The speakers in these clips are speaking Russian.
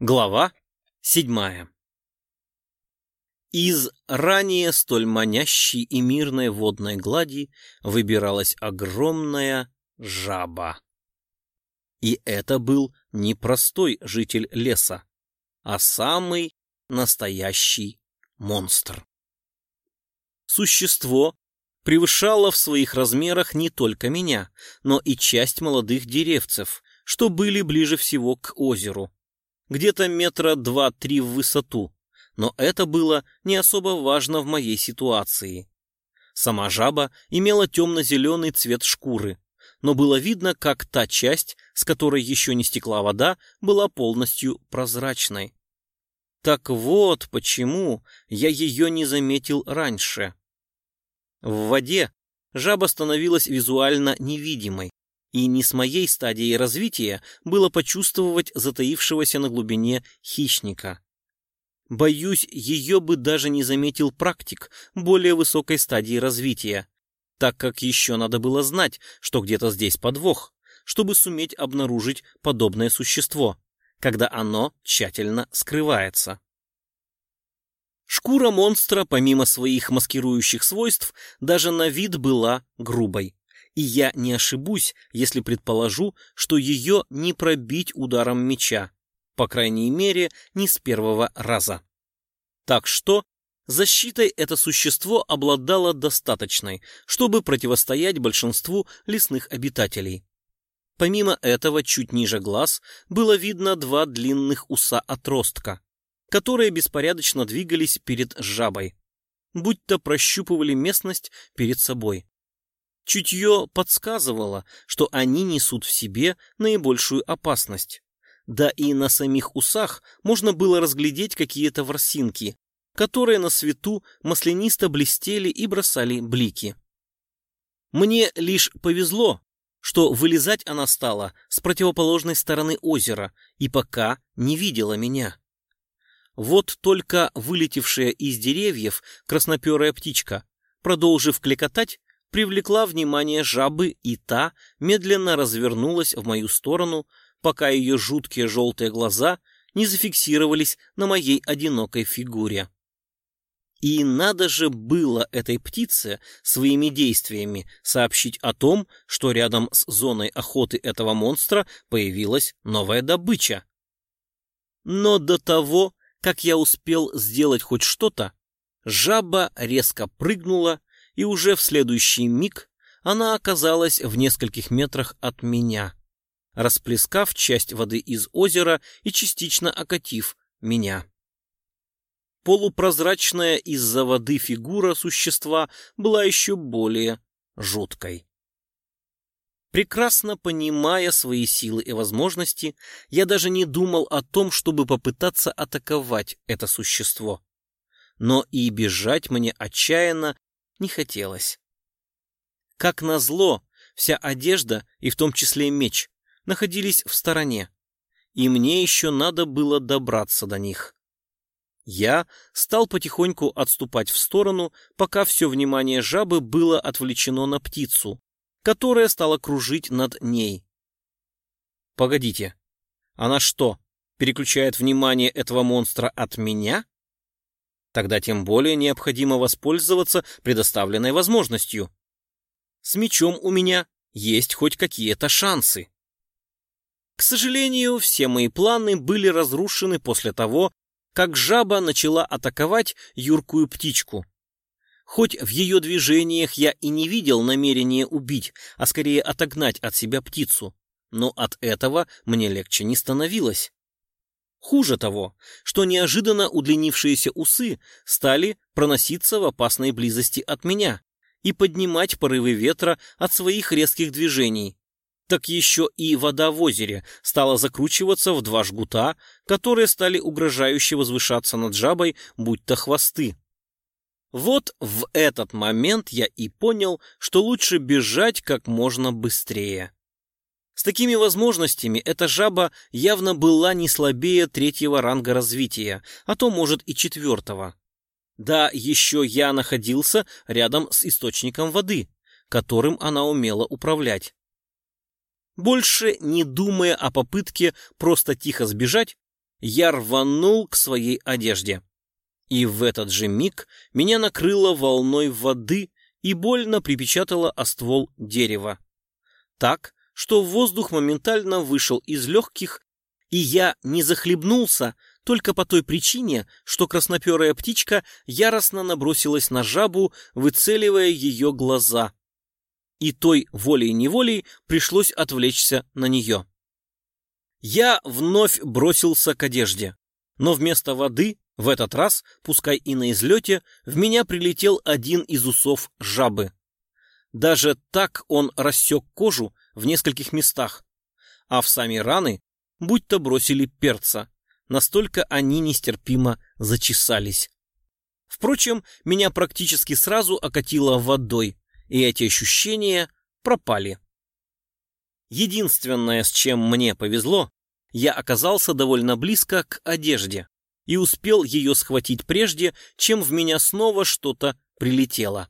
Глава седьмая Из ранее столь манящей и мирной водной глади выбиралась огромная жаба. И это был не простой житель леса, а самый настоящий монстр. Существо превышало в своих размерах не только меня, но и часть молодых деревцев, что были ближе всего к озеру где-то метра два-три в высоту, но это было не особо важно в моей ситуации. Сама жаба имела темно-зеленый цвет шкуры, но было видно, как та часть, с которой еще не стекла вода, была полностью прозрачной. Так вот почему я ее не заметил раньше. В воде жаба становилась визуально невидимой, и не с моей стадией развития было почувствовать затаившегося на глубине хищника. Боюсь, ее бы даже не заметил практик более высокой стадии развития, так как еще надо было знать, что где-то здесь подвох, чтобы суметь обнаружить подобное существо, когда оно тщательно скрывается. Шкура монстра, помимо своих маскирующих свойств, даже на вид была грубой и я не ошибусь, если предположу, что ее не пробить ударом меча, по крайней мере, не с первого раза. Так что защитой это существо обладало достаточной, чтобы противостоять большинству лесных обитателей. Помимо этого, чуть ниже глаз было видно два длинных уса-отростка, которые беспорядочно двигались перед жабой, будто прощупывали местность перед собой. Чутье подсказывало, что они несут в себе наибольшую опасность. Да и на самих усах можно было разглядеть какие-то ворсинки, которые на свету маслянисто блестели и бросали блики. Мне лишь повезло, что вылезать она стала с противоположной стороны озера и пока не видела меня. Вот только вылетевшая из деревьев красноперая птичка, продолжив клекотать, привлекла внимание жабы, и та медленно развернулась в мою сторону, пока ее жуткие желтые глаза не зафиксировались на моей одинокой фигуре. И надо же было этой птице своими действиями сообщить о том, что рядом с зоной охоты этого монстра появилась новая добыча. Но до того, как я успел сделать хоть что-то, жаба резко прыгнула и уже в следующий миг она оказалась в нескольких метрах от меня, расплескав часть воды из озера и частично окатив меня. Полупрозрачная из-за воды фигура существа была еще более жуткой. Прекрасно понимая свои силы и возможности, я даже не думал о том, чтобы попытаться атаковать это существо. Но и бежать мне отчаянно не хотелось. Как назло, вся одежда, и в том числе меч, находились в стороне, и мне еще надо было добраться до них. Я стал потихоньку отступать в сторону, пока все внимание жабы было отвлечено на птицу, которая стала кружить над ней. Погодите, она что, переключает внимание этого монстра от меня? Тогда тем более необходимо воспользоваться предоставленной возможностью. С мечом у меня есть хоть какие-то шансы. К сожалению, все мои планы были разрушены после того, как жаба начала атаковать юркую птичку. Хоть в ее движениях я и не видел намерения убить, а скорее отогнать от себя птицу, но от этого мне легче не становилось. Хуже того, что неожиданно удлинившиеся усы стали проноситься в опасной близости от меня и поднимать порывы ветра от своих резких движений. Так еще и вода в озере стала закручиваться в два жгута, которые стали угрожающе возвышаться над жабой, будто хвосты. Вот в этот момент я и понял, что лучше бежать как можно быстрее. С такими возможностями эта жаба явно была не слабее третьего ранга развития, а то, может, и четвертого. Да, еще я находился рядом с источником воды, которым она умела управлять. Больше не думая о попытке просто тихо сбежать, я рванул к своей одежде. И в этот же миг меня накрыло волной воды и больно припечатало о ствол дерева. Так, что воздух моментально вышел из легких, и я не захлебнулся только по той причине, что красноперая птичка яростно набросилась на жабу, выцеливая ее глаза. И той волей-неволей пришлось отвлечься на нее. Я вновь бросился к одежде, но вместо воды в этот раз, пускай и на излете, в меня прилетел один из усов жабы. Даже так он рассек кожу в нескольких местах, а в сами раны будто бросили перца, настолько они нестерпимо зачесались. Впрочем, меня практически сразу окатило водой, и эти ощущения пропали. Единственное, с чем мне повезло, я оказался довольно близко к одежде и успел ее схватить прежде, чем в меня снова что-то прилетело.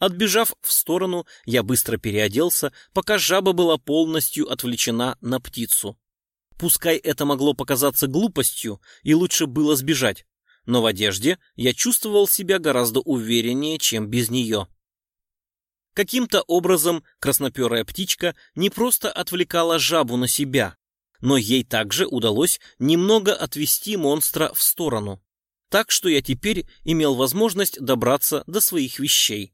Отбежав в сторону, я быстро переоделся, пока жаба была полностью отвлечена на птицу. Пускай это могло показаться глупостью, и лучше было сбежать, но в одежде я чувствовал себя гораздо увереннее, чем без нее. Каким-то образом красноперая птичка не просто отвлекала жабу на себя, но ей также удалось немного отвести монстра в сторону. Так что я теперь имел возможность добраться до своих вещей.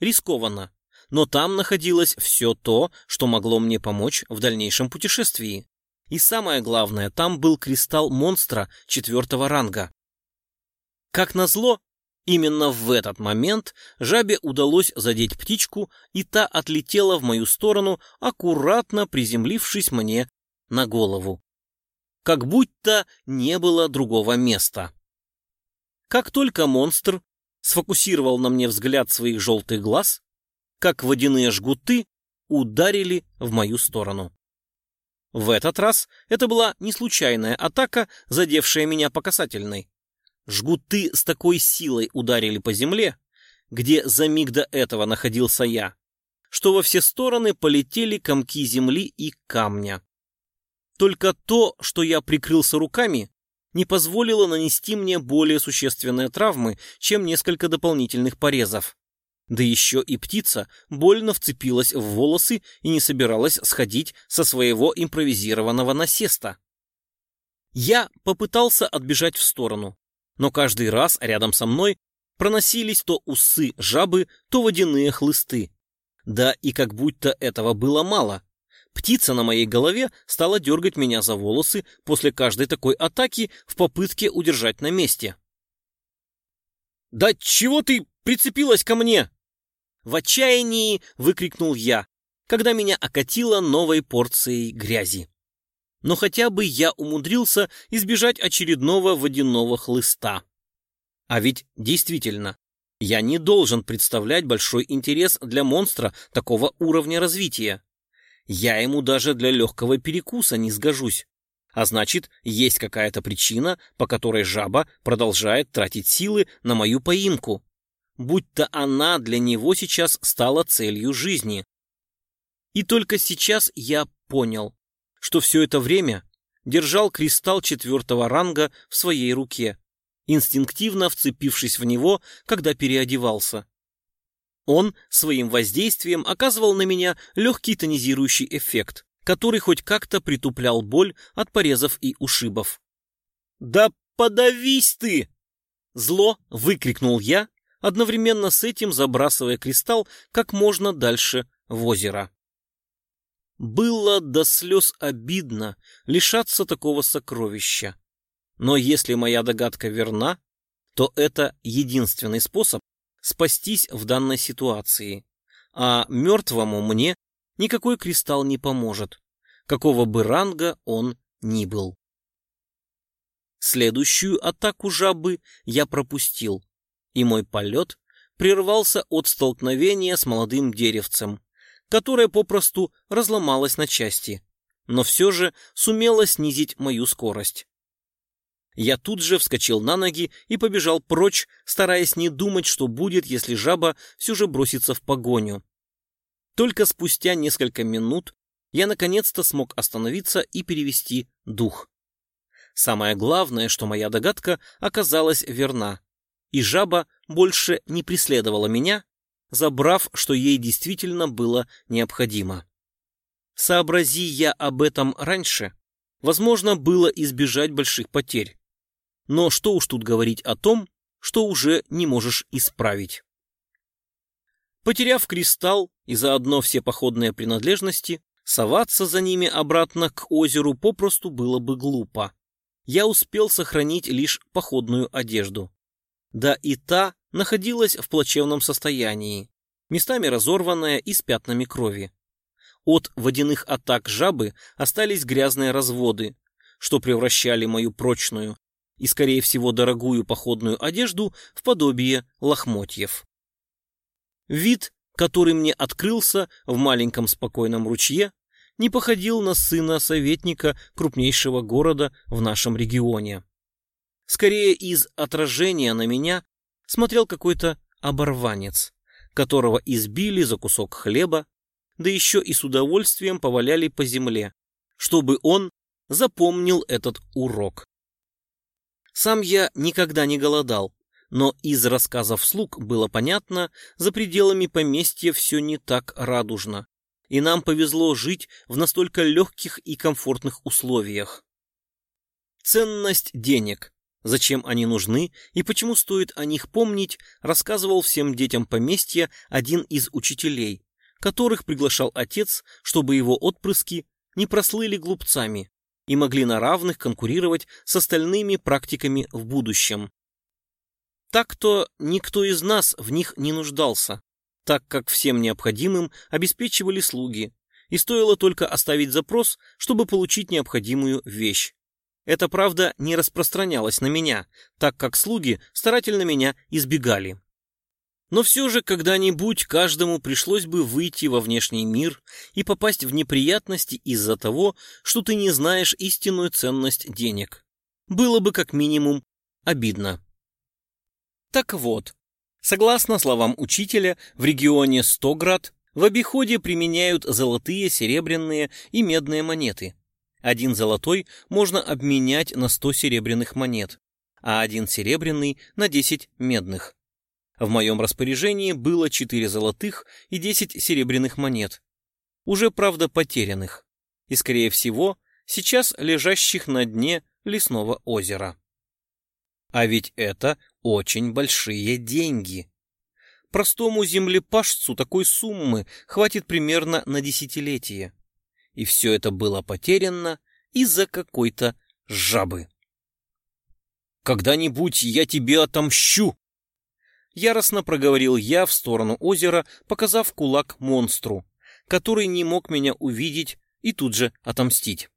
Рискованно, но там находилось все то, что могло мне помочь в дальнейшем путешествии. И самое главное, там был кристалл монстра четвертого ранга. Как назло, именно в этот момент жабе удалось задеть птичку, и та отлетела в мою сторону, аккуратно приземлившись мне на голову. Как будто не было другого места. Как только монстр сфокусировал на мне взгляд своих желтых глаз, как водяные жгуты ударили в мою сторону. В этот раз это была не случайная атака, задевшая меня по касательной. Жгуты с такой силой ударили по земле, где за миг до этого находился я, что во все стороны полетели комки земли и камня. Только то, что я прикрылся руками, не позволило нанести мне более существенные травмы, чем несколько дополнительных порезов. Да еще и птица больно вцепилась в волосы и не собиралась сходить со своего импровизированного насеста. Я попытался отбежать в сторону, но каждый раз рядом со мной проносились то усы жабы, то водяные хлысты. Да и как будто этого было мало. Птица на моей голове стала дергать меня за волосы после каждой такой атаки в попытке удержать на месте. «Да чего ты прицепилась ко мне?» В отчаянии выкрикнул я, когда меня окатило новой порцией грязи. Но хотя бы я умудрился избежать очередного водяного хлыста. А ведь действительно, я не должен представлять большой интерес для монстра такого уровня развития. Я ему даже для легкого перекуса не сгожусь. А значит, есть какая-то причина, по которой жаба продолжает тратить силы на мою поимку будто она для него сейчас стала целью жизни. И только сейчас я понял, что все это время держал кристалл четвертого ранга в своей руке, инстинктивно вцепившись в него, когда переодевался. Он своим воздействием оказывал на меня легкий тонизирующий эффект, который хоть как-то притуплял боль от порезов и ушибов. «Да подавись ты!» Зло выкрикнул я, одновременно с этим забрасывая кристалл как можно дальше в озеро. Было до слез обидно лишаться такого сокровища. Но если моя догадка верна, то это единственный способ спастись в данной ситуации. А мертвому мне никакой кристалл не поможет, какого бы ранга он ни был. Следующую атаку жабы я пропустил, и мой полет прервался от столкновения с молодым деревцем, которое попросту разломалось на части, но все же сумело снизить мою скорость. Я тут же вскочил на ноги и побежал прочь, стараясь не думать, что будет, если жаба все же бросится в погоню. Только спустя несколько минут я наконец-то смог остановиться и перевести дух. Самое главное, что моя догадка оказалась верна, и жаба больше не преследовала меня, забрав, что ей действительно было необходимо. Сообрази я об этом раньше, возможно, было избежать больших потерь. Но что уж тут говорить о том, что уже не можешь исправить. Потеряв кристалл и заодно все походные принадлежности, соваться за ними обратно к озеру попросту было бы глупо. Я успел сохранить лишь походную одежду. Да и та находилась в плачевном состоянии, местами разорванная и с пятнами крови. От водяных атак жабы остались грязные разводы, что превращали мою прочную и, скорее всего, дорогую походную одежду в подобие лохмотьев. Вид, который мне открылся в маленьком спокойном ручье, не походил на сына советника крупнейшего города в нашем регионе. Скорее из отражения на меня смотрел какой-то оборванец, которого избили за кусок хлеба, да еще и с удовольствием поваляли по земле, чтобы он запомнил этот урок. Сам я никогда не голодал, но из рассказов слуг было понятно, за пределами поместья все не так радужно, и нам повезло жить в настолько легких и комфортных условиях. Ценность денег, зачем они нужны и почему стоит о них помнить, рассказывал всем детям поместья один из учителей, которых приглашал отец, чтобы его отпрыски не прослыли глупцами и могли на равных конкурировать с остальными практиками в будущем. Так-то никто из нас в них не нуждался, так как всем необходимым обеспечивали слуги, и стоило только оставить запрос, чтобы получить необходимую вещь. Это, правда, не распространялось на меня, так как слуги старательно меня избегали. Но все же когда-нибудь каждому пришлось бы выйти во внешний мир и попасть в неприятности из-за того, что ты не знаешь истинную ценность денег. Было бы как минимум обидно. Так вот, согласно словам учителя, в регионе Стоград в обиходе применяют золотые, серебряные и медные монеты. Один золотой можно обменять на 100 серебряных монет, а один серебряный на 10 медных. В моем распоряжении было 4 золотых и 10 серебряных монет, уже, правда, потерянных, и, скорее всего, сейчас лежащих на дне лесного озера. А ведь это очень большие деньги. Простому землепашцу такой суммы хватит примерно на десятилетие. И все это было потеряно из-за какой-то жабы. «Когда-нибудь я тебе отомщу!» Яростно проговорил я в сторону озера, показав кулак монстру, который не мог меня увидеть и тут же отомстить.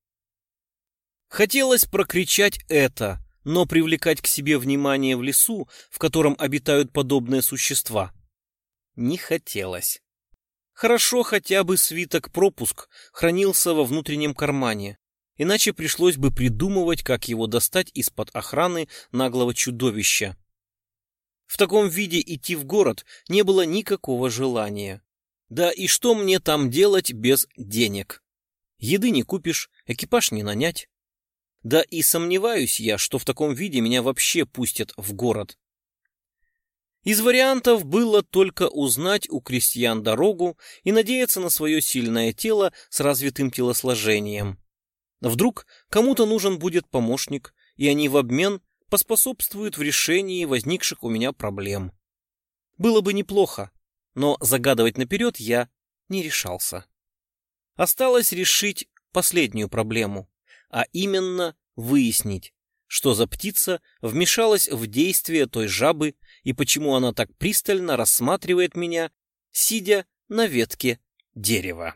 Хотелось прокричать это, но привлекать к себе внимание в лесу, в котором обитают подобные существа, не хотелось. Хорошо хотя бы свиток-пропуск хранился во внутреннем кармане, иначе пришлось бы придумывать, как его достать из-под охраны наглого чудовища. В таком виде идти в город не было никакого желания. Да и что мне там делать без денег? Еды не купишь, экипаж не нанять. Да и сомневаюсь я, что в таком виде меня вообще пустят в город. Из вариантов было только узнать у крестьян дорогу и надеяться на свое сильное тело с развитым телосложением. Вдруг кому-то нужен будет помощник, и они в обмен поспособствуют в решении возникших у меня проблем. Было бы неплохо, но загадывать наперед я не решался. Осталось решить последнюю проблему а именно выяснить, что за птица вмешалась в действие той жабы и почему она так пристально рассматривает меня, сидя на ветке дерева.